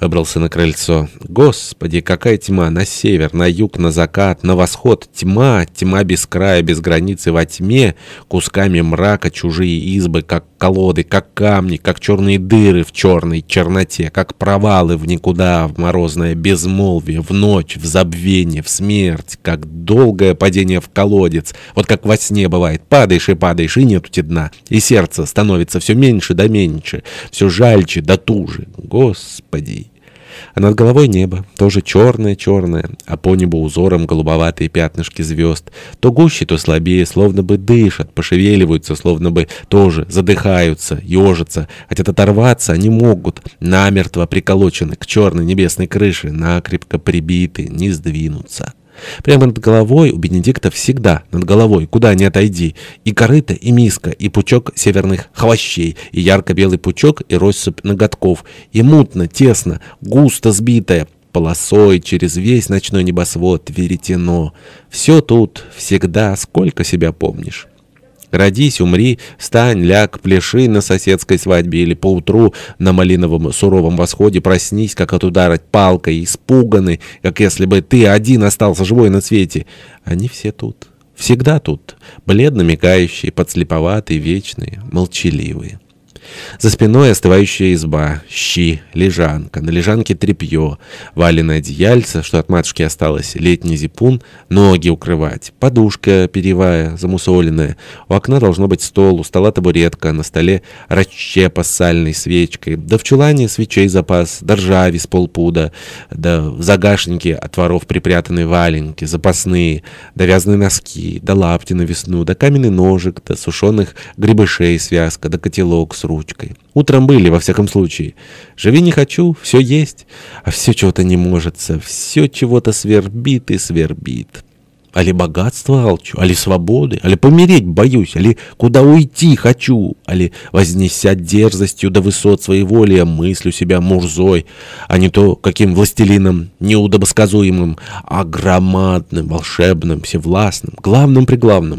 Выбрался на крыльцо. Господи, какая тьма! На север, на юг, на закат, на восход. Тьма, тьма без края, без границы во тьме. Кусками мрака чужие избы, как колоды, как камни, как черные дыры в черной черноте, как провалы в никуда, в морозное безмолвие, в ночь, в забвение, в смерть, как долгое падение в колодец. Вот как во сне бывает. Падаешь и падаешь, и нету тебе дна. И сердце становится все меньше да меньше, все жальче да туже. Господи! А над головой небо, тоже черное-черное, а по небу узором голубоватые пятнышки звезд. То гуще, то слабее, словно бы дышат, пошевеливаются, словно бы тоже задыхаются, ежатся. Хотят оторваться, они могут. Намертво приколочены к черной небесной крыше, накрепко прибиты, не сдвинутся. Прямо над головой у Бенедикта всегда над головой, куда ни отойди, и корыто, и миска, и пучок северных хвощей, и ярко-белый пучок, и россыпь ноготков, и мутно, тесно, густо сбитая, полосой через весь ночной небосвод веретено. Все тут, всегда, сколько себя помнишь. Родись, умри, встань, ляг, пляши на соседской свадьбе или поутру на малиновом суровом восходе проснись, как от удара палкой, испуганный, как если бы ты один остался живой на свете. Они все тут, всегда тут, бледно мигающие, подслеповатые, вечные, молчаливые. За спиной остывающая изба, щи, лежанка, на лежанке тряпье, валенное одеяльце, что от матушки осталось, летний зипун, ноги укрывать, подушка перьевая, замусоленная. У окна должно быть стол, у стола табуретка, на столе расчепа с сальной свечкой, да в чулане свечей запас, да ржави с полпуда, да в загашнике от воров припрятанные валенки, запасные, да вязаные носки, да лапти на весну, да каменный ножик, да сушеных грибышей связка, да котелок с ручкой. Утром были, во всяком случае. Живи не хочу, все есть, а все чего-то не можется, все чего-то свербит и свербит. Али богатство алчу, али свободы, али помереть боюсь, али куда уйти хочу, али вознеся дерзостью до высот своей воли, я мыслю себя мурзой, а не то каким властелином неудобосказуемым, а громадным, волшебным, всевластным, главным-преглавным,